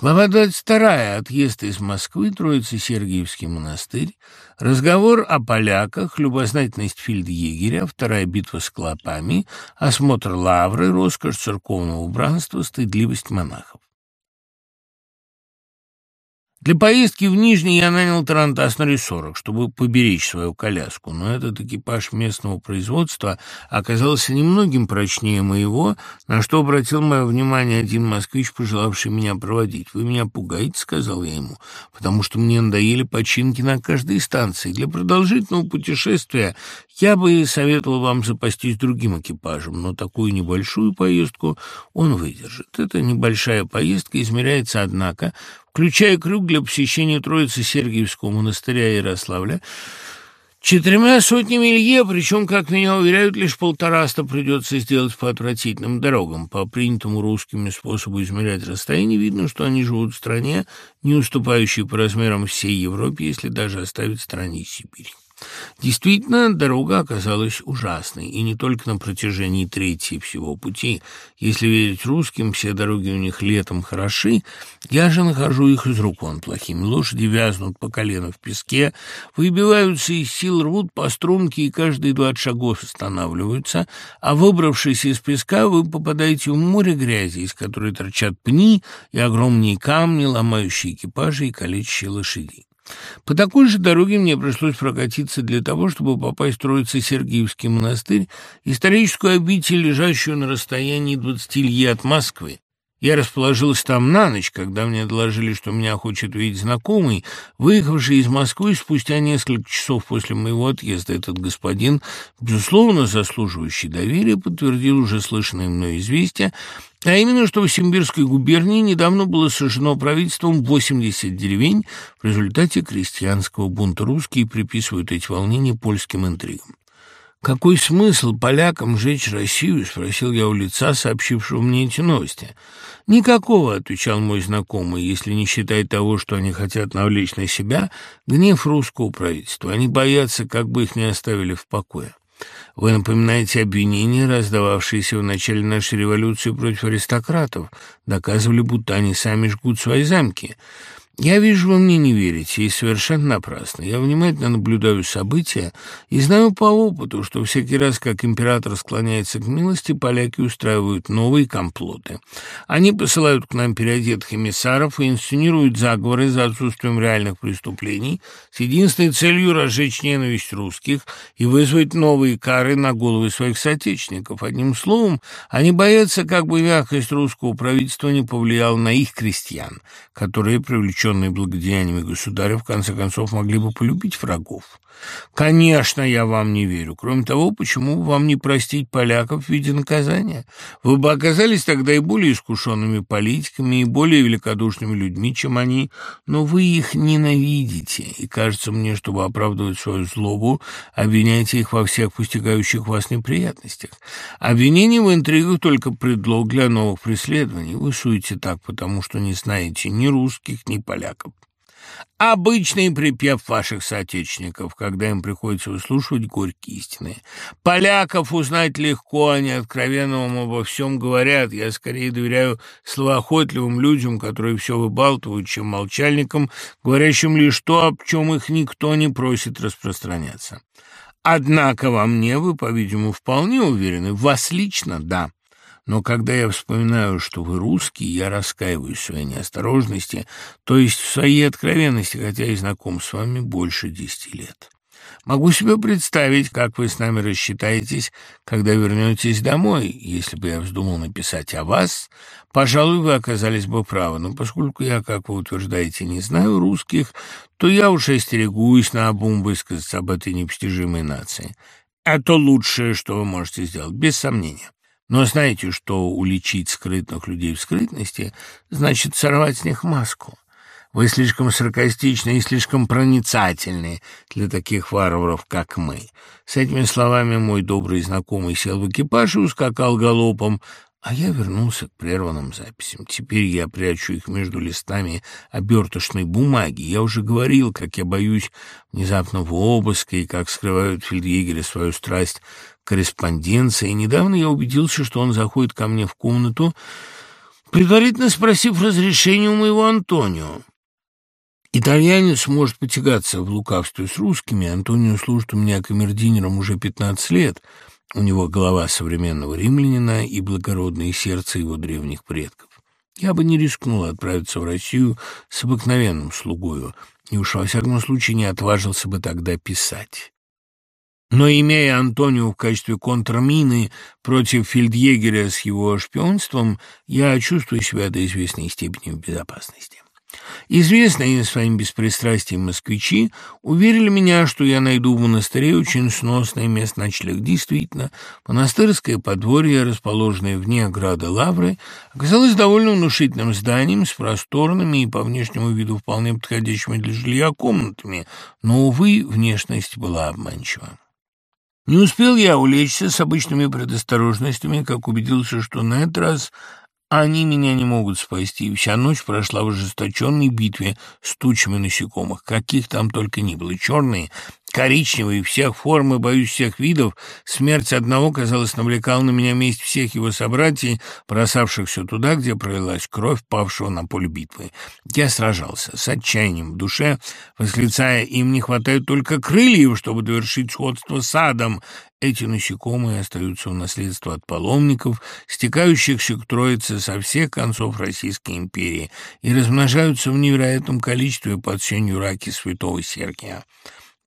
Глава 22. Отъезд из Москвы, Троице-Сергиевский монастырь, разговор о поляках, любознательность фельдъегеря, вторая битва с клопами, осмотр лавры, роскошь церковного убранства, стыдливость монахов. Для поездки в Нижний я нанял Тарантас на рессорах, чтобы поберечь свою коляску, но этот экипаж местного производства оказался немногим прочнее моего, на что обратил мое внимание один москвич, пожелавший меня проводить. «Вы меня пугаете», — сказал я ему, «потому что мне надоели починки на каждой станции. Для продолжительного путешествия я бы советовал вам запастись другим экипажем, но такую небольшую поездку он выдержит. Эта небольшая поездка измеряется, однако, включая круг для посещения Троицы Сергиевского монастыря Ярославля, четырьмя сотнями лье, причем, как меня уверяют, лишь полтораста придется сделать по отвратительным дорогам. По принятому русскими способу измерять расстояние видно, что они живут в стране, не уступающей по размерам всей Европе, если даже оставить в стране Сибирь. Действительно, дорога оказалась ужасной, и не только на протяжении трети всего пути. Если верить русским, все дороги у них летом хороши, я же нахожу их из рук вон плохими. Лошади вязнут по колено в песке, выбиваются из сил, рвут по струнке и каждые двадцать шагов останавливаются, а выбравшись из песка, вы попадаете в море грязи, из которой торчат пни и огромные камни, ломающие экипажи и калечащие лошадей. По такой же дороге мне пришлось прокатиться для того, чтобы попасть в Троице-Сергиевский монастырь, историческую обитель, лежащую на расстоянии 20 лье от Москвы. Я расположился там на ночь, когда мне доложили, что меня хочет видеть знакомый, выехавший из Москвы спустя несколько часов после моего отъезда. Этот господин, безусловно заслуживающий доверия, подтвердил уже слышанное мной известие, а именно, что в Симбирской губернии недавно было сожжено правительством 80 деревень в результате крестьянского бунта. Русские приписывают эти волнения польским интригам. «Какой смысл полякам жечь Россию?» — спросил я у лица, сообщившего мне эти новости. «Никакого», — отвечал мой знакомый, «если не считать того, что они хотят навлечь на себя гнев русского правительства. Они боятся, как бы их не оставили в покое». Вы напоминаете обвинения, раздававшиеся в начале нашей революции против аристократов, доказывали, будто они сами жгут свои замки. Я вижу, вы мне не верите, и совершенно напрасно. Я внимательно наблюдаю события и знаю по опыту, что всякий раз, как император склоняется к милости, поляки устраивают новые комплоты. Они посылают к нам переодетых эмиссаров и инсценируют заговоры за отсутствием реальных преступлений с единственной целью разжечь ненависть русских и вызвать новые кары на головы своих соотечественников. Одним словом, они боятся, как бы мягкость русского правительства не повлияла на их крестьян, которые привлечены облеченные благодеяниями государя, в конце концов могли бы полюбить врагов. Конечно, я вам не верю. Кроме того, почему вам не простить поляков в виде наказания? Вы бы оказались тогда и более искушенными политиками, и более великодушными людьми, чем они, но вы их ненавидите, и кажется мне, чтобы оправдывать свою злобу, обвиняете их во всех постигающих вас неприятностях. Обвинение в интригах только предлог для новых преследований. Вы суете так, потому что не знаете ни русских, ни поляков. Обычный припев ваших соотечественников, когда им приходится выслушивать горькие истины. Поляков узнать легко, они откровенно вам обо всем говорят. Я скорее доверяю словоохотливым людям, которые все выбалтывают, чем молчальникам, говорящим лишь то, об чем их никто не просит распространяться. Однако во мне вы, по-видимому, вполне уверены. Вас лично – да. Но когда я вспоминаю, что вы русский, я раскаиваюсь в своей неосторожности, то есть в своей откровенности, хотя и знаком с вами больше десяти лет. Могу себе представить, как вы с нами рассчитаетесь, когда вернетесь домой. Если бы я вздумал написать о вас, пожалуй, вы оказались бы правы. Но поскольку я, как вы утверждаете, не знаю русских, то я уж остерегусь наобум высказаться об этой непостижимой нации. Это лучшее, что вы можете сделать, без сомнения. Но знаете, что уличить скрытных людей в скрытности значит сорвать с них маску. Вы слишком саркастичны и слишком проницательны для таких варваров, как мы. С этими словами мой добрый знакомый сел в экипаж и ускакал галопом, а я вернулся к прерванным записям. Теперь я прячу их между листами оберточной бумаги. Я уже говорил, как я боюсь внезапного обыска и как скрывают фельдъегеры свою страсть корреспонденции. Недавно я убедился, что он заходит ко мне в комнату, предварительно спросив разрешения у моего Антонио. Итальянец может потягаться в лукавстве с русскими. Антонио служит у меня камердинером уже 15 лет. У него голова современного римлянина и благородное сердце его древних предков. Я бы не рискнул отправиться в Россию с обыкновенным слугою, и уж во всяком случае не отважился бы тогда писать. Но, имея Антонио в качестве контрмины против фельдъегеря с его шпионством, я чувствую себя до известной степени в безопасности. Известные своим беспристрастием москвичи уверили меня, что я найду в монастыре очень сносное место ночлег. Действительно, монастырское подворье, расположенное вне ограды Лавры, оказалось довольно внушительным зданием с просторными и по внешнему виду вполне подходящими для жилья комнатами, но, увы, внешность была обманчива. Не успел я улечься с обычными предосторожностями, как убедился, что на этот раз они меня не могут спасти. Вся ночь прошла в ожесточенной битве с тучами насекомых, каких там только ни было. Черные, коричневые, всех форм и, боюсь, всех видов. Смерть одного, казалось, навлекала на меня месть всех его собратьей, бросавшихся туда, где пролилась кровь павшего на поле битвы. Я сражался с отчаянием в душе, восклицая, им не хватает только крыльев, чтобы довершить сходство с адом. Эти насекомые остаются в наследство от паломников, стекающихся к Троице со всех концов Российской империи, и размножаются в невероятном количестве под сенью раки святого Сергия.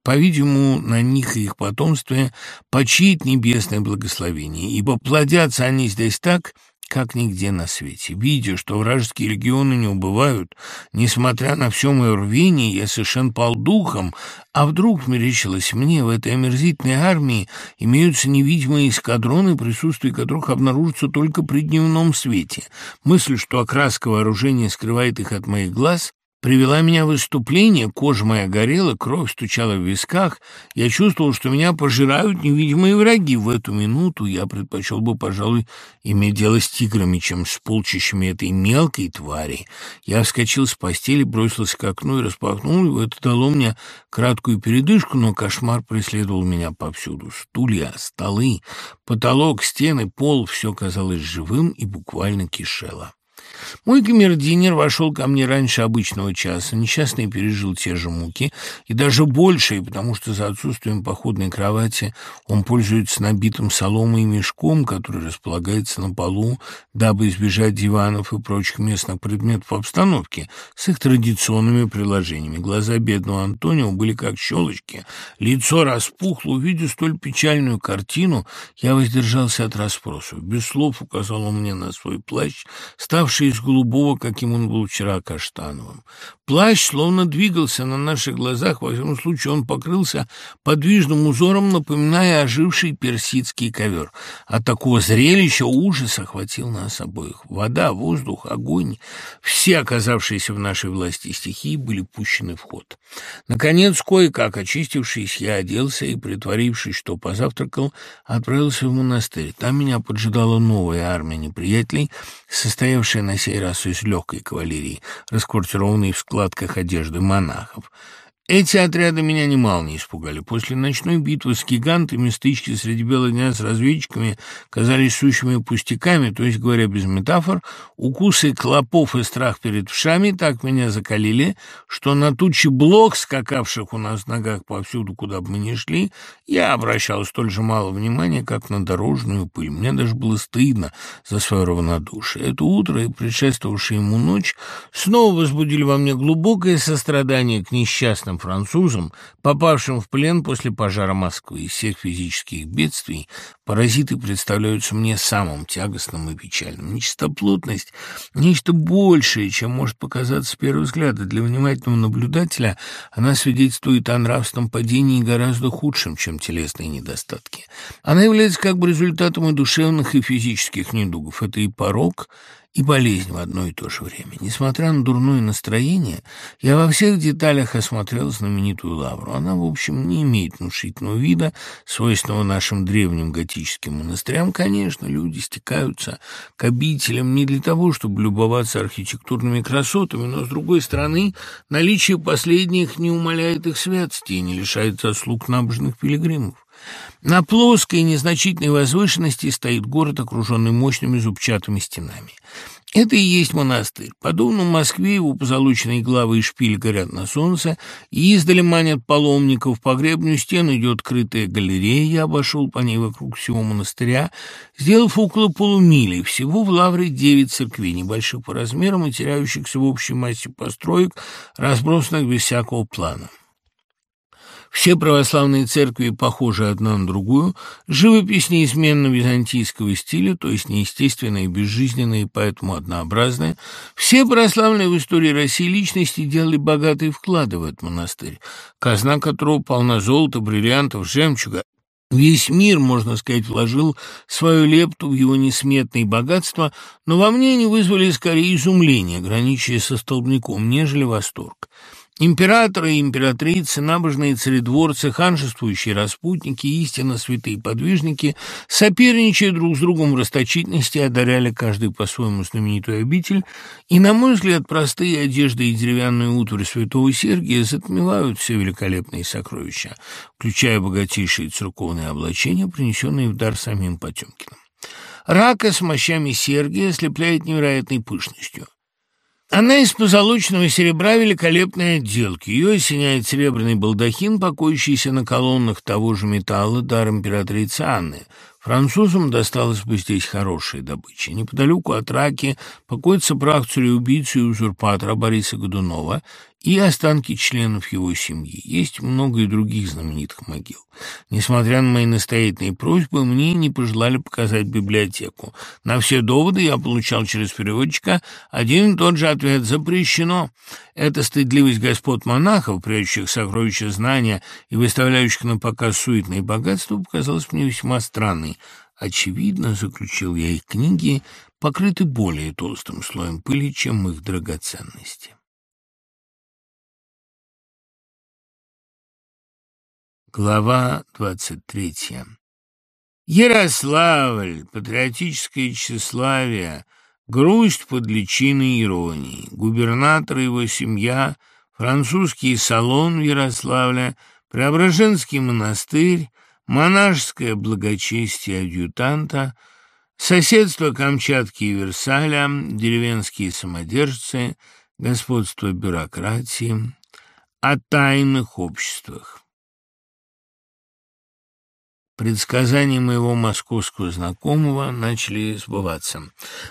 По-видимому, на них и их потомстве почиет небесное благословение, ибо плодятся они здесь так, как нигде на свете. Видя, что вражеские легионы не убывают, несмотря на все мое рвение, я совершенно пал духом, а вдруг мерещилось мне, в этой омерзительной армии имеются невидимые эскадроны, присутствие которых обнаружится только при дневном свете. Мысль, что окраска вооружения скрывает их от моих глаз, привела меня в выступление, кожа моя горела, кровь стучала в висках, я чувствовал, что меня пожирают невидимые враги. В эту минуту я предпочел бы, пожалуй, иметь дело с тиграми, чем с полчищами этой мелкой твари. Я вскочил с постели, бросился к окну и распахнул его. Это дало мне краткую передышку, но кошмар преследовал меня повсюду. Стулья, столы, потолок, стены, пол — все казалось живым и буквально кишело. Мой камердинер вошел ко мне раньше обычного часа. Несчастный пережил те же муки, и даже большие, потому что за отсутствием походной кровати он пользуется набитым соломой мешком, который располагается на полу, дабы избежать диванов и прочих местных предметов обстановки с их традиционными приложениями. Глаза бедного Антонио были как щелочки, лицо распухло. Увидев столь печальную картину, я воздержался от расспросов. Без слов указал он мне на свой плащ, ставший из голубого, каким он был вчера каштановым. Плащ словно двигался на наших глазах, во всяком случае он покрылся подвижным узором, напоминая оживший персидский ковер. От такого зрелища ужас охватил нас обоих. Вода, воздух, огонь, все оказавшиеся в нашей власти стихии были пущены в ход. Наконец, кое-как очистившись, я оделся и, притворившись, что позавтракал, отправился в монастырь. Там меня поджидала новая армия неприятелей, состоявшая на сей раз из легкой кавалерии, расквартированной в складках одежды монахов. Эти отряды меня немало не испугали. После ночной битвы с гигантами стычки среди бела дня с разведчиками казались сущими пустяками, то есть, говоря без метафор, укусы клопов и страх перед вшами так меня закалили, что на тучи блок, скакавших у нас в ногах повсюду, куда бы мы ни шли, я обращал столь же мало внимания, как на дорожную пыль. Мне даже было стыдно за свое равнодушие. Это утро и предшествовавшая ему ночь снова возбудили во мне глубокое сострадание к несчастным французам, попавшим в плен после пожара Москвы. Из всех физических бедствий паразиты представляются мне самым тягостным и печальным. Нечистоплотность — нечто большее, чем может показаться с первого взгляда. Для внимательного наблюдателя она свидетельствует о нравственном падении гораздо худшем, чем телесные недостатки. Она является как бы результатом и душевных, и физических недугов. Это и порог — и болезнь в одно и то же время. Несмотря на дурное настроение, я во всех деталях осмотрел знаменитую лавру. Она, в общем, не имеет внушительного вида, свойственного нашим древним готическим монастырям. Конечно, люди стекаются к обителям не для того, чтобы любоваться архитектурными красотами, но, с другой стороны, наличие последних не умаляет их святости и не лишает заслуг набожных пилигримов. На плоской незначительной возвышенности стоит город, окруженный мощными зубчатыми стенами. Это и есть монастырь. Подобно Москве, его позолоченные главы и шпили горят на солнце, и издали манят паломников. По гребню стен идет крытая галерея. Я обошел по ней вокруг всего монастыря, сделав около полумили. Всего в Лавре девять церквей, небольших по размерам и теряющихся в общей массе построек, разбросанных без всякого плана. Все православные церкви похожи одна на другую, живопись неизменно византийского стиля, то есть неестественная и безжизненная, и поэтому однообразная. Все православные в истории России личности делали богатые вклады в этот монастырь, казна которого полна золота, бриллиантов, жемчуга. Весь мир, можно сказать, вложил свою лепту в его несметные богатства, но во мне они вызвали скорее изумление, граничащее со столбняком, нежели восторг. Императоры и императрицы, набожные царедворцы, ханжествующие распутники, истинно святые подвижники, соперничая друг с другом в расточительности, одаряли каждый по-своему знаменитую обитель, и, на мой взгляд, простые одежды и деревянную утварь святого Сергия затмевают все великолепные сокровища, включая богатейшие церковные облачения, принесенные в дар самим Потемкиным. Рака с мощами Сергия ослепляет невероятной пышностью. Она из позолоченного серебра великолепной отделки. Ее осеняет серебряный балдахин, покоящийся на колоннах того же металла, дар императрицы Анны. Французам досталось бы здесь хорошая добыча. Неподалеку от Раки покоится прах царя-убийцы и узурпатора Бориса Годунова, и останки членов его семьи. Есть много и других знаменитых могил. Несмотря на мои настоятельные просьбы, мне не пожелали показать библиотеку. На все доводы я получал через переводчика один и тот же ответ «запрещено». Эта стыдливость господ монахов, прячущих сокровища знания и выставляющих на показ суетные богатства, показалась мне весьма странной. Очевидно, заключил я, их книги покрыты более толстым слоем пыли, чем их драгоценности. Глава двадцать третья. Ярославль, патриотическое тщеславие, грусть под личиной иронии, губернатор и его семья, французский салон в Ярославле, Преображенский монастырь, монашеское благочестие адъютанта, соседство Камчатки и Версаля, деревенские самодержцы, господство бюрократии, о тайных обществах. Предсказания моего московского знакомого начали сбываться.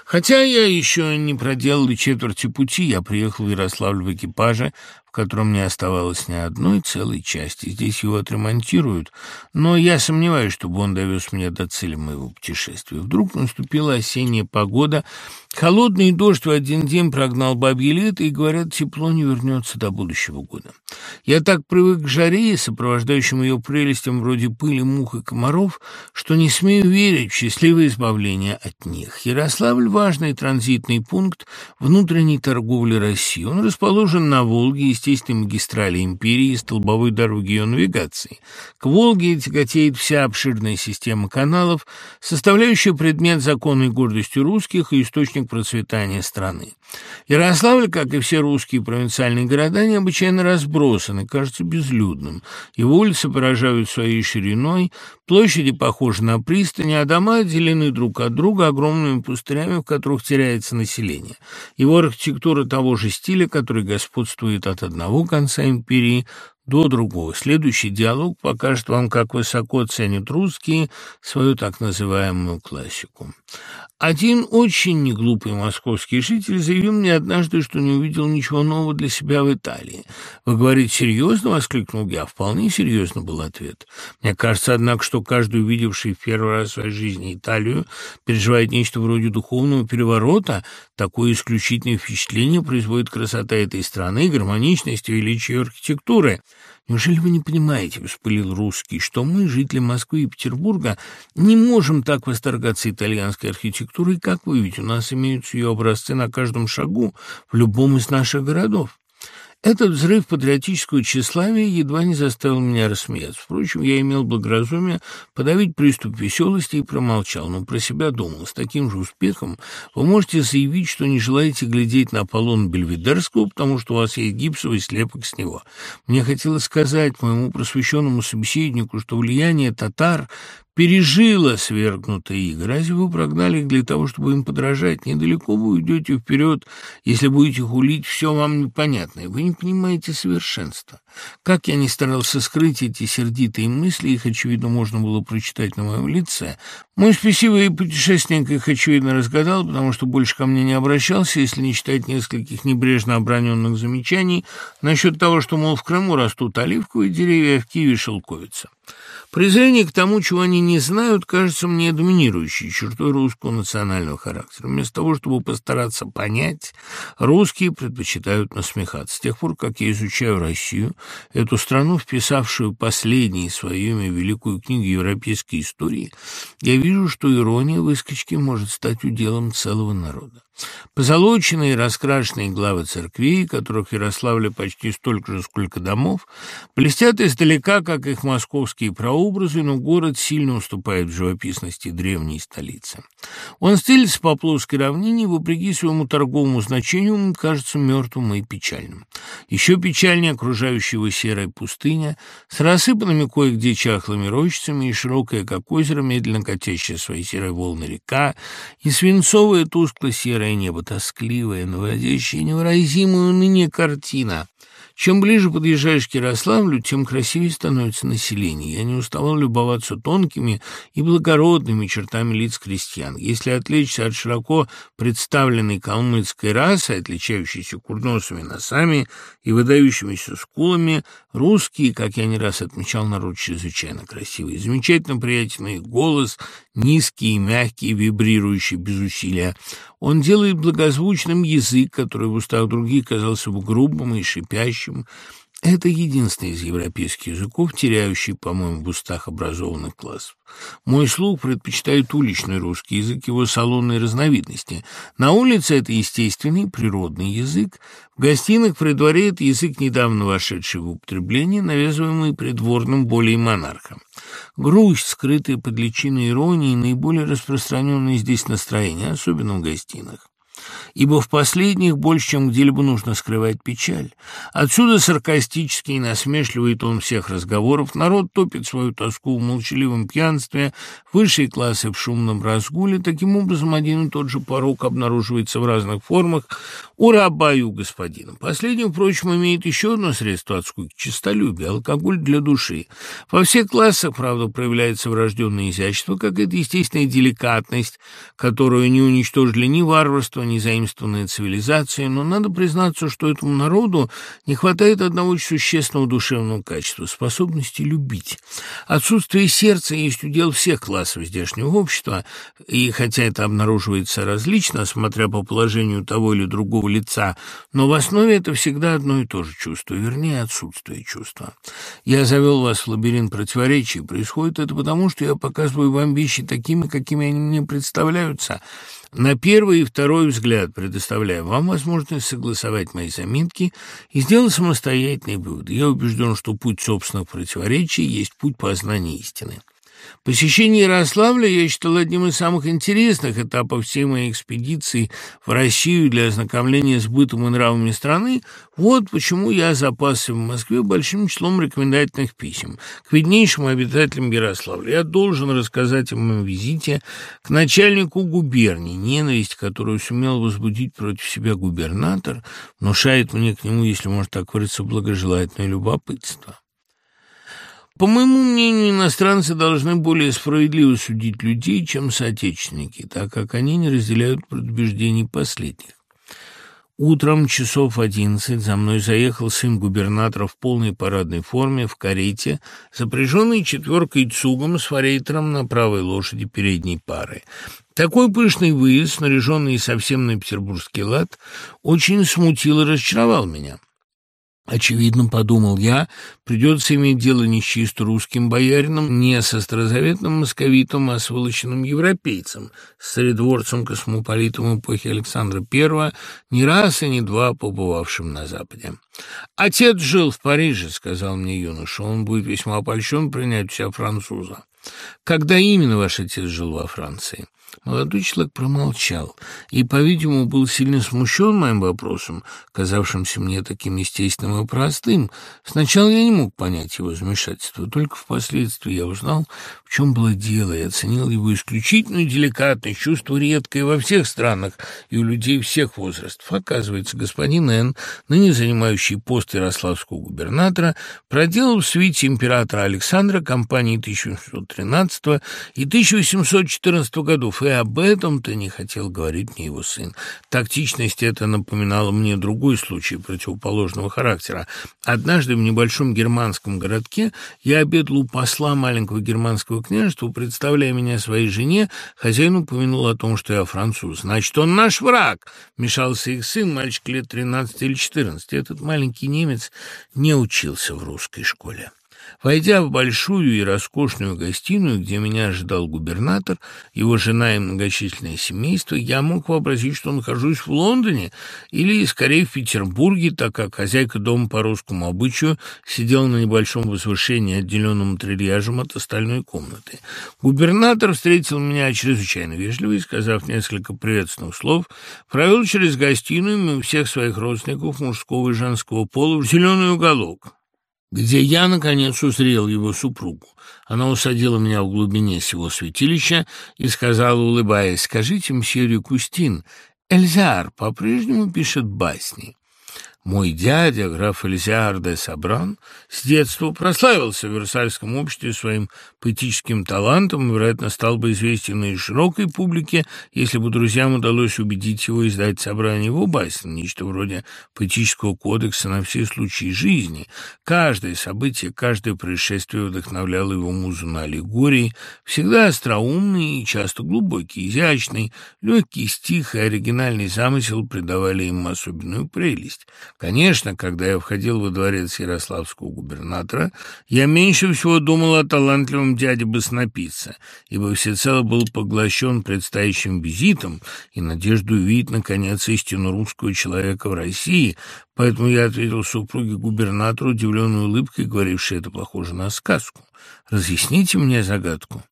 Хотя я еще не проделал и четверти пути, я приехал в Ярославль в экипаже, в котором не оставалось ни одной целой части. Здесь его отремонтируют, но я сомневаюсь, чтобы он довез меня до цели моего путешествия. Вдруг наступила осенняя погода, холодный дождь в один день прогнал бабье лето, и, говорят, тепло не вернется до будущего года. Я так привык к жаре, сопровождающим ее прелестям вроде пыли, мух и комаров, что не смею верить в счастливое избавление от них. Ярославль – важный транзитный пункт внутренней торговли России. Он расположен на Волге, естественной магистрали империи и столбовой дороги ее навигации. К Волге тяготеет вся обширная система каналов, составляющая предмет законной гордости русских и источник процветания страны. Ярославль, как и все русские провинциальные города, необычайно разбросан и кажется безлюдным. Его улицы поражают своей шириной, площади похожи на пристани, а дома отделены друг от друга огромными пустырями, в которых теряется население. Его архитектура того же стиля, который господствует от одного конца империи до другого. Следующий диалог покажет вам, как высоко ценят русские свою так называемую классику. Один очень неглупый московский житель заявил мне однажды, что не увидел ничего нового для себя в Италии. «Вы говорите серьезно?» — воскликнул я. «Вполне серьезно» был ответ. Мне кажется, однако, что каждый, увидевший в первый раз в своей жизни Италию, переживает нечто вроде духовного переворота. Такое исключительное впечатление производит красота этой страны, гармоничность и величие архитектуры. Неужели вы не понимаете, — вспылил русский, — что мы, жители Москвы и Петербурга, не можем так восторгаться итальянской архитектурой, как вы, ведь у нас имеются ее образцы на каждом шагу в любом из наших городов. Этот взрыв патриотического тщеславия едва не заставил меня рассмеяться. Впрочем, я имел благоразумие подавить приступ веселости и промолчал, но про себя думал, с таким же успехом вы можете заявить, что не желаете глядеть на Аполлона Бельведерского, потому что у вас есть гипсовый слепок с него. Мне хотелось сказать моему просвещенному собеседнику, что влияние татар пережила свергнутые игры. Разве вы прогнали их для того, чтобы им подражать? Недалеко вы уйдете вперед, если будете хулить все вам непонятное. Вы не понимаете совершенства. Как я не старался скрыть эти сердитые мысли, их, очевидно, можно было прочитать на моем лице. Мой спесивый путешественник их, очевидно, разгадал, потому что больше ко мне не обращался, если не считать нескольких небрежно оброненных замечаний насчет того, что, мол, в Крыму растут оливковые деревья, а в Киеве шелковица. Презрение к тому, чего они не знают, кажется мне доминирующей чертой русского национального характера. Вместо того, чтобы постараться понять, русские предпочитают насмехаться. С тех пор, как я изучаю Россию, эту страну, вписавшую последние свое имя в великую книгу европейской истории, я вижу, что ирония выскочки может стать уделом целого народа. Позолоченные и раскрашенные главы церквей, которых в Ярославле почти столько же, сколько домов, блестят издалека, как их московские прообразы, но город сильно уступает в живописности древней столицы. Он стелится по плоской равнине, вопреки своему торговому значению, кажется мертвым и печальным. Еще печальнее окружающая его серая пустыня с рассыпанными кое-где чахлыми рощицами и широкая, как озеро, медленно катящая свои серые волны река, и свинцовая тускло-серая серое небо, тоскливое, наводящее невыразимую ныне картина. Чем ближе подъезжаешь к Ярославлю, тем красивее становится население. Я не уставал любоваться тонкими и благородными чертами лиц крестьян. Если отвлечься от широко представленной калмыцкой расы, отличающейся курносыми носами и выдающимися скулами, русские, как я не раз отмечал, народ чрезвычайно красивый. Замечательно приятный голос, низкий и мягкий, вибрирующий без усилия. Он делает благозвучным язык, который в устах других казался бы грубым и шипящим. Это единственный из европейских языков, теряющий, по-моему, в устах образованных классов. Мой слух предпочитает уличный русский язык, его салонной разновидности. На улице это естественный, природный язык. В гостиных при дворе это язык, недавно вошедший в употребление, навязываемый придворным более монархом. Грусть, скрытая под личиной иронии, наиболее распространенное здесь настроение, особенно в гостиных ибо в последних больше, чем где-либо нужно скрывать печаль. Отсюда саркастический и насмешливый тон всех разговоров. Народ топит свою тоску в молчаливом пьянстве, высшие классы в шумном разгуле. Таким образом, один и тот же порог обнаруживается в разных формах у раба и у господина. Последний, впрочем, имеет еще одно средство от скуки – честолюбие, алкоголь для души. Во всех классах, правда, проявляется врожденное изящество, как это естественная деликатность, которую не уничтожили ни варварство, ни заимствованная цивилизация, но надо признаться, что этому народу не хватает одного существенного душевного качества – способности любить. Отсутствие сердца есть удел всех классов здешнего общества, и хотя это обнаруживается различно, смотря по положению того или другого лица, но в основе это всегда одно и то же чувство, вернее, отсутствие чувства. Я завел вас в лабиринт противоречий. Происходит это потому, что я показываю вам вещи такими, какими они мне представляются – на первый и второй взгляд предоставляю вам возможность согласовать мои заметки и сделать самостоятельные выводы. Я убежден, что путь собственных противоречий есть путь познания истины. Посещение Ярославля я считал одним из самых интересных этапов всей моей экспедиции в Россию для ознакомления с бытом и нравами страны. Вот почему я запасся в Москве большим числом рекомендательных писем к виднейшим обитателям Ярославля. Я должен рассказать о моем визите к начальнику губернии. Ненависть, которую сумел возбудить против себя губернатор, внушает мне к нему, если можно так выразиться, благожелательное любопытство. По моему мнению, иностранцы должны более справедливо судить людей, чем соотечественники, так как они не разделяют предубеждений последних. Утром часов одиннадцать за мной заехал сын губернатора в полной парадной форме, в карете, запряженный четверкой цугом с форейтером на правой лошади передней пары. Такой пышный выезд, снаряженный совсем на петербургский лад, очень смутил и разочаровал меня. Очевидно, подумал я, придется иметь дело не с чисто русским боярином, не со старозаветным московитом, а с вылоченным европейцем, с царедворцем-космополитом эпохи Александра I, не раз и не два побывавшим на Западе. «Отец жил в Париже», — сказал мне юноша, — «он будет весьма опольщен принять у себя француза». «Когда именно ваш отец жил во Франции?» Молодой человек промолчал и, по-видимому, был сильно смущен моим вопросом, казавшимся мне таким естественным и простым. Сначала я не мог понять его замешательство, только впоследствии я узнал, в чем было дело, и оценил его исключительную деликатность, чувство редкое во всех странах и у людей всех возрастов. Оказывается, господин Н., ныне занимающий пост ярославского губернатора, проделал в свите императора Александра кампании 1813 и 1814 годов, и об этом-то не хотел говорить мне его сын. Тактичность это напоминала мне другой случай противоположного характера. Однажды в небольшом германском городке я обедал у посла маленького германского княжества, представляя меня своей жене, хозяин упомянул о том, что я француз. «Значит, он наш враг!» — мешался их сын, мальчик лет 13 или 14. Этот маленький немец не учился в русской школе. Войдя в большую и роскошную гостиную, где меня ожидал губернатор, его жена и многочисленное семейство, я мог вообразить, что нахожусь в Лондоне или, скорее, в Петербурге, так как хозяйка дома по русскому обычаю сидела на небольшом возвышении, отделенном трильяжем от остальной комнаты. Губернатор встретил меня чрезвычайно вежливо и, сказав несколько приветственных слов, провел через гостиную мимо всех своих родственников мужского и женского пола в зеленый уголок где я, наконец, узрел его супругу. Она усадила меня в глубине сего святилища и сказала, улыбаясь, «Скажите, мсье Рюкустин, Эльзар по-прежнему пишет басни?» Мой дядя, граф Эльзиар де Сабран, с детства прославился в Версальском обществе своим поэтическим талантом и, вероятно, стал бы известен и широкой публике, если бы друзьям удалось убедить его издать собрание его басен, нечто вроде поэтического кодекса на все случаи жизни. Каждое событие, каждое происшествие вдохновляло его музу на аллегории, всегда остроумный и часто глубокий, изящный, легкий стих и оригинальный замысел придавали им особенную прелесть. Конечно, когда я входил во дворец ярославского губернатора, я меньше всего думал о талантливом дяде Баснопица, ибо всецело был поглощен предстоящим визитом и надежду увидеть, наконец, истину русского человека в России, поэтому я ответил супруге губернатору удивленной улыбкой, говорившей, это похоже на сказку. «Разъясните мне загадку».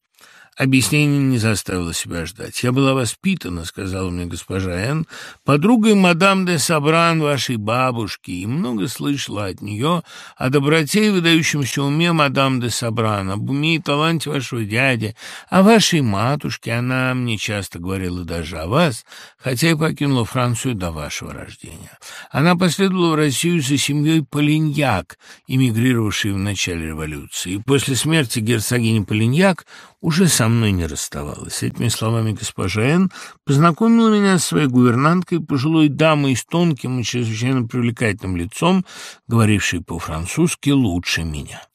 Объяснение не заставило себя ждать. «Я была воспитана», — сказала мне госпожа Н., «подругой мадам де Сабран, вашей бабушки, и много слышала от нее о доброте и выдающемся уме мадам де Сабран, об уме и таланте вашего дяди, о вашей матушке. Она мне часто говорила даже о вас, хотя и покинула Францию до вашего рождения. Она последовала в Россию за семьей Полиньяк, эмигрировавшей в начале революции, и после смерти герцогини Полиньяк уже со мной не расставалась. Этими словами госпожа Н. познакомила меня с своей гувернанткой, пожилой дамой с тонким и чрезвычайно привлекательным лицом, говорившей по-французски лучше меня.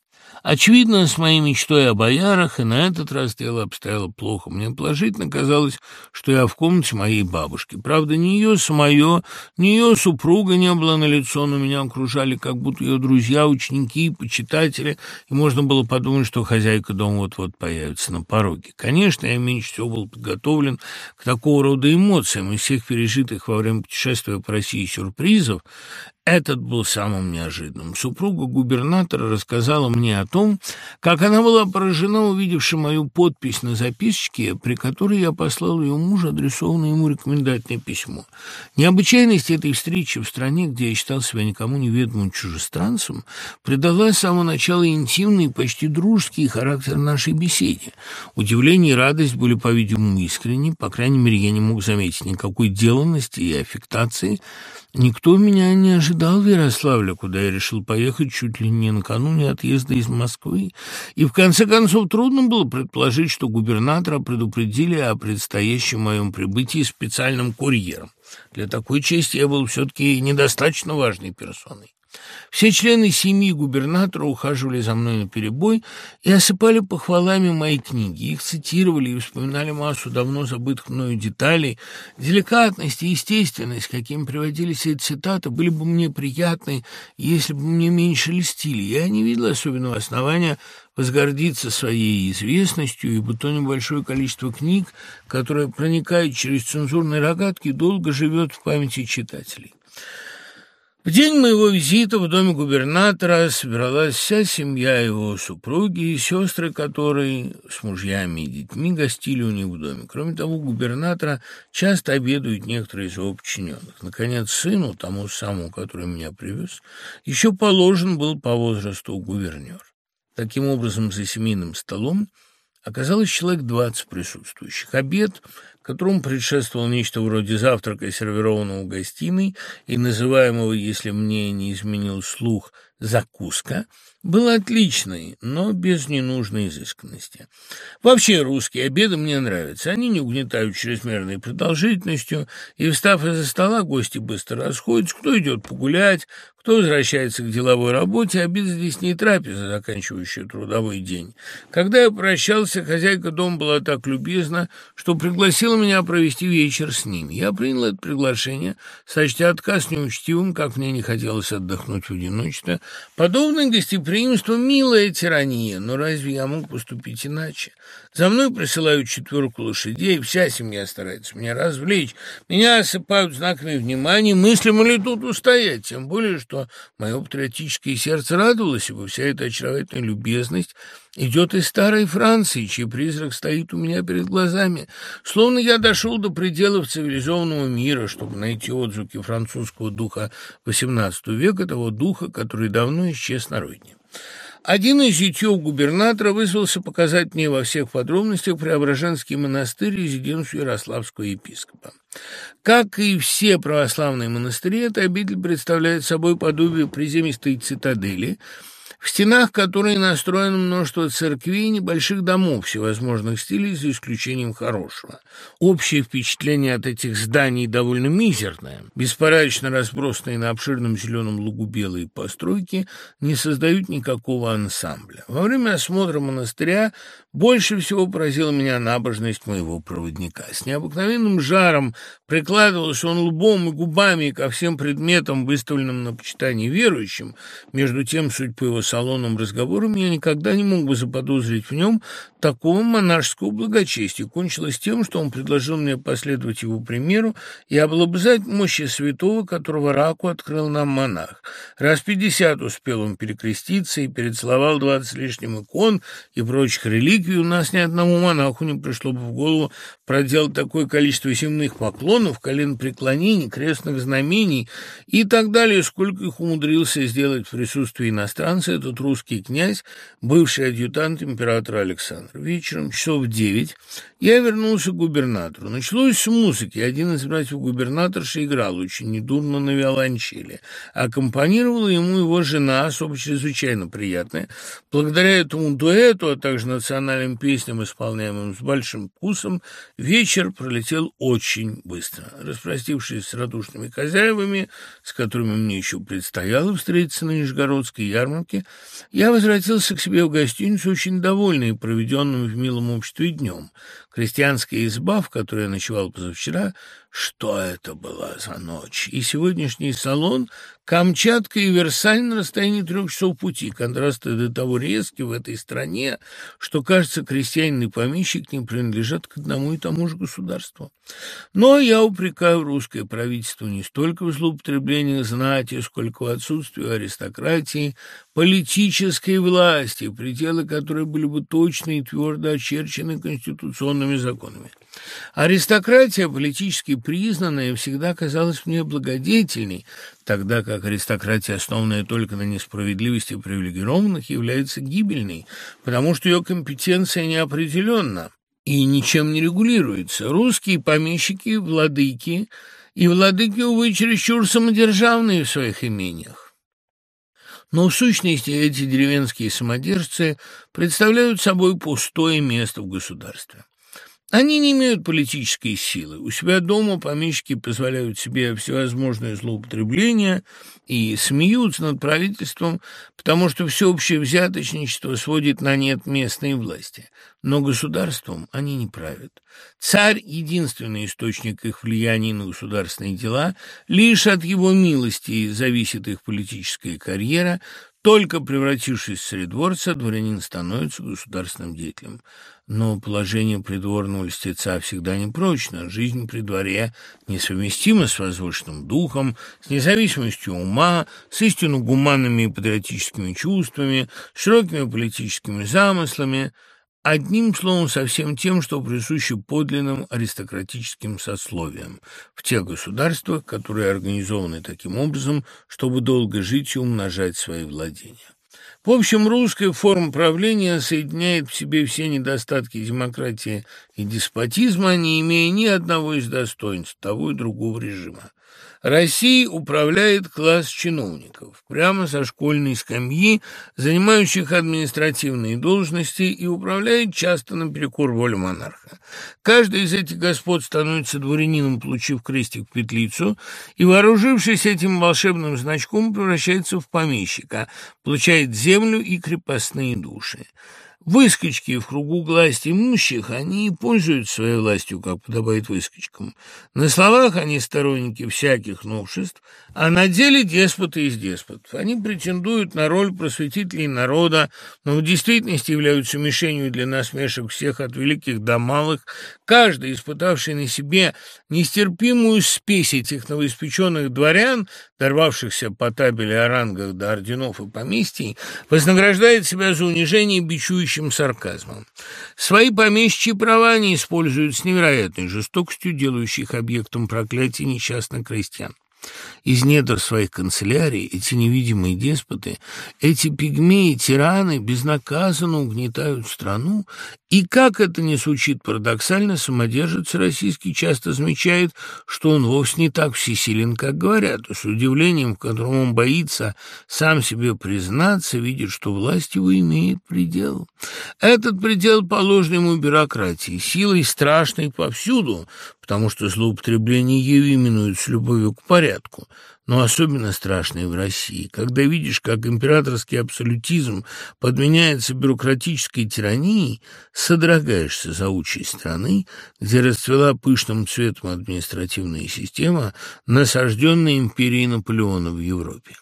Очевидно, с моей мечтой о боярах и на этот раз дело обстояло плохо. Мне положительно казалось, что я в комнате моей бабушки. Правда, ни ее самое, ни ее супруга не было на лицо, но меня окружали как будто ее друзья, ученики, почитатели, и можно было подумать, что хозяйка дома вот-вот появится на пороге. Конечно, я меньше всего был подготовлен к такого рода эмоциям. Из всех пережитых во время путешествия по России сюрпризов этот был самым неожиданным. Супруга губернатора рассказала мне о том, как она была поражена, увидевши мою подпись на записочке, при которой я послал ее мужу адресованное ему рекомендательное письмо. Необычайность этой встречи в стране, где я считал себя никому неведомым чужестранцем, придала с самого начала интимный, почти дружеский характер нашей беседе. Удивление и радость были, по-видимому, искренни, по крайней мере, я не мог заметить никакой деланности и аффектации, Никто меня не ожидал в Ярославле, куда я решил поехать чуть ли не накануне отъезда из Москвы. И в конце концов трудно было предположить, что губернатора предупредили о предстоящем моем прибытии специальным курьером. Для такой чести я был все-таки недостаточно важной персоной. Все члены семьи губернатора ухаживали за мной на перебой и осыпали похвалами мои книги. Их цитировали и вспоминали массу давно забытых мною деталей. Деликатность и естественность, какими приводились эти цитаты, были бы мне приятны, если бы мне меньше льстили. Я не видел особенного основания возгордиться своей известностью, ибо то небольшое количество книг, которое проникает через цензурные рогатки, долго живет в памяти читателей. В день моего визита в доме губернатора собиралась вся семья его супруги и сестры, которые с мужьями и детьми гостили у них в доме. Кроме того, губернатора часто обедают некоторые из его подчиненных. Наконец, сыну, тому самому, который меня привез, еще положен был по возрасту гувернер. Таким образом, за семейным столом оказалось человек двадцать присутствующих. Обед которому предшествовал нечто вроде завтрака, сервированного гостиной и называемого, если мне не изменил слух, закуска, был отличной, но без ненужной изысканности. Вообще русские обеды мне нравятся. Они не угнетают чрезмерной продолжительностью, и, встав из-за стола, гости быстро расходятся. Кто идет погулять, кто возвращается к деловой работе, обед здесь не трапеза, заканчивающая трудовой день. Когда я прощался, хозяйка дома была так любезна, что пригласила меня провести вечер с ними. Я принял это приглашение, сочтя отказ неучтивым, как мне не хотелось отдохнуть в одиночестве. Подобное гостеприимство — милая тирания, но разве я мог поступить иначе? За мной присылают четверку лошадей, вся семья старается меня развлечь. Меня осыпают знаками внимания, мыслимо ли тут устоять, тем более, что мое патриотическое сердце радовалось, ибо вся эта очаровательная любезность идет из старой Франции, чей призрак стоит у меня перед глазами. Словно я дошел до пределов цивилизованного мира, чтобы найти отзвуки французского духа XVIII века, того духа, который давно исчез на родине. Один из зятьев губернатора вызвался показать мне во всех подробностях Преображенский монастырь, резиденцию Ярославского епископа. Как и все православные монастыри, эта обитель представляет собой подобие приземистой цитадели – в стенах которой настроено множество церквей и небольших домов всевозможных стилей, за исключением хорошего. Общее впечатление от этих зданий довольно мизерное. Беспорядочно разбросанные на обширном зеленом лугу белые постройки не создают никакого ансамбля. Во время осмотра монастыря больше всего поразила меня набожность моего проводника. С необыкновенным жаром прикладывался он лбом и губами ко всем предметам, выставленным на почитание верующим. Между тем, суть по его салонным разговорам, я никогда не мог бы заподозрить в нем такого монашеского благочестия. Кончилось тем, что он предложил мне последовать его примеру и облобызать мощи святого, которого раку открыл нам монах. Раз пятьдесят успел он перекреститься и перецеловал двадцать лишним икон и прочих реликвий у нас ни одному монаху не пришло бы в голову проделать такое количество земных поклонов, колен преклонений, крестных знамений и так далее, сколько их умудрился сделать в присутствии иностранца этот русский князь, бывший адъютант императора Александра. Вечером часов девять я вернулся к губернатору. Началось с музыки. Один из братьев губернаторши играл очень недурно на виолончели. Аккомпанировала ему его жена, особо чрезвычайно приятная. Благодаря этому дуэту, а также национальным песням, исполняемым с большим вкусом, вечер пролетел очень быстро. Распростившись с радушными хозяевами, с которыми мне еще предстояло встретиться на Нижегородской ярмарке, я возвратился к себе в гостиницу очень довольный проведенным в милом обществе днем. Крестьянская изба, в которой я ночевал позавчера, что это была за ночь? И сегодняшний салон Камчатка и Версаль на расстоянии трех часов пути. Контрасты до того резки в этой стране, что, кажется, крестьянин и помещик не принадлежат к одному и тому же государству. Но я упрекаю русское правительство не столько в злоупотреблении знати, сколько в отсутствии аристократии, политической власти, пределы которой были бы точно и твердо очерчены конституционными законами. Аристократия, политически признанная, всегда казалась мне благодетельной, тогда как аристократия, основанная только на несправедливости привилегированных, является гибельной, потому что ее компетенция неопределенна и ничем не регулируется. Русские помещики, владыки и владыки, увы, чересчур самодержавные в своих имениях. Но в сущности эти деревенские самодержцы представляют собой пустое место в государстве. Они не имеют политической силы. У себя дома помещики позволяют себе всевозможные злоупотребления и смеются над правительством, потому что всеобщее взяточничество сводит на нет местные власти. но государством они не правят. Царь — единственный источник их влияния на государственные дела, лишь от его милости зависит их политическая карьера, только превратившись в царедворца, дворянин становится государственным деятелем. Но положение придворного льстеца всегда непрочно. Жизнь при дворе несовместима с возвышенным духом, с независимостью ума, с истинно гуманными и патриотическими чувствами, с широкими политическими замыслами – Одним словом, со всем тем, что присуще подлинным аристократическим сословиям в тех государствах, которые организованы таким образом, чтобы долго жить и умножать свои владения. В общем, русская форма правления соединяет в себе все недостатки демократии и деспотизма, не имея ни одного из достоинств того и другого режима. Россией управляет класс чиновников, прямо со школьной скамьи, занимающих административные должности и управляет часто наперекор воле монарха. Каждый из этих господ становится дворянином, получив крестик в петлицу, и, вооружившись этим волшебным значком, превращается в помещика, получает землю и крепостные души. Выскочки в кругу власти имущих, они пользуются своей властью, как подобает выскочкам. На словах они сторонники всяких новшеств, а на деле деспоты из деспотов. Они претендуют на роль просветителей народа, но в действительности являются мишенью для насмешек всех от великих до малых. Каждый, испытавший на себе нестерпимую спесь этих новоиспеченных дворян, дорвавшихся по табели о рангах до орденов и поместий, вознаграждает себя за унижение бичующих пьянящим сарказмом. Свои помещичьи права они используют с невероятной жестокостью, делающих объектом проклятия несчастных крестьян. Из недр своих канцелярий эти невидимые деспоты, эти пигмеи, тираны безнаказанно угнетают страну, и, как это не звучит парадоксально, самодержец российский часто замечает, что он вовсе не так всесилен, как говорят, с удивлением, в котором он боится сам себе признаться, видит, что власть его имеет предел. Этот предел положен ему бюрократии, силой страшной повсюду, потому что злоупотребление ею именуют с любовью к порядку но особенно страшное в России, когда видишь, как императорский абсолютизм подменяется бюрократической тиранией, содрогаешься за участь страны, где расцвела пышным цветом административная система, насажденная империей Наполеона в Европе.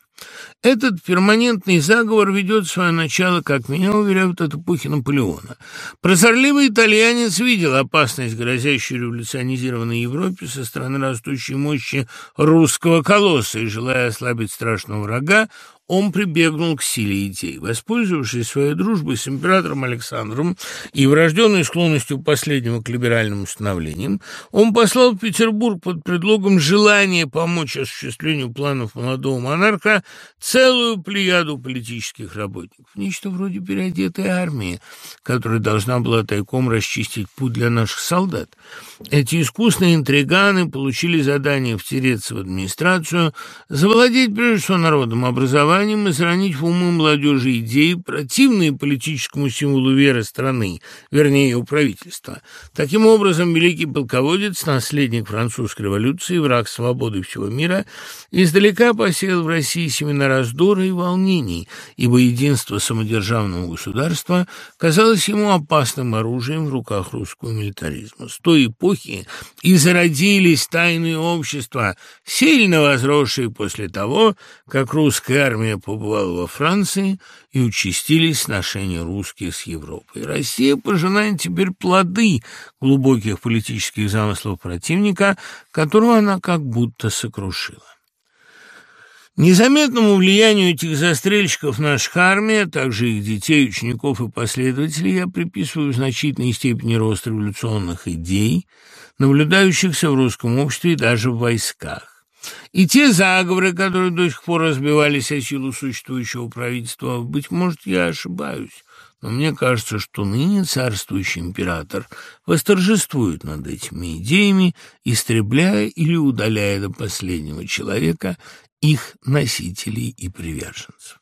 Этот перманентный заговор ведет свое начало, как меня уверяют, от эпохи Наполеона. Прозорливый итальянец видел опасность, грозящую революционизированной Европе со стороны растущей мощи русского колосса, и, желая ослабить страшного врага, он прибегнул к силе идей. Воспользовавшись своей дружбой с императором Александром и врожденной склонностью последнего к либеральным установлениям, он послал в Петербург под предлогом желания помочь осуществлению планов молодого монарха целую плеяду политических работников. Нечто вроде переодетой армии, которая должна была тайком расчистить путь для наших солдат. Эти искусные интриганы получили задание втереться в администрацию, завладеть прежде всего народом образованием и сранить в умы молодежи идеи, противные политическому символу веры страны, вернее, ее правительства. Таким образом, великий полководец, наследник французской революции, враг свободы всего мира, издалека посеял в России семена раздора и волнений, ибо единство самодержавного государства казалось ему опасным оружием в руках русского милитаризма. С той эпохи и зародились тайные общества, сильно возросшие после того, как русская армия побывала во Франции и участились сношения русских с Европой. Россия пожинает теперь плоды глубоких политических замыслов противника, которого она как будто сокрушила. Незаметному влиянию этих застрельщиков наших армий, а также их детей, учеников и последователей я приписываю в значительной степени рост революционных идей, наблюдающихся в русском обществе и даже в войсках. И те заговоры, которые до сих пор разбивались о силу существующего правительства, быть может, я ошибаюсь, но мне кажется, что ныне царствующий император восторжествует над этими идеями, истребляя или удаляя до последнего человека их носителей и приверженцев.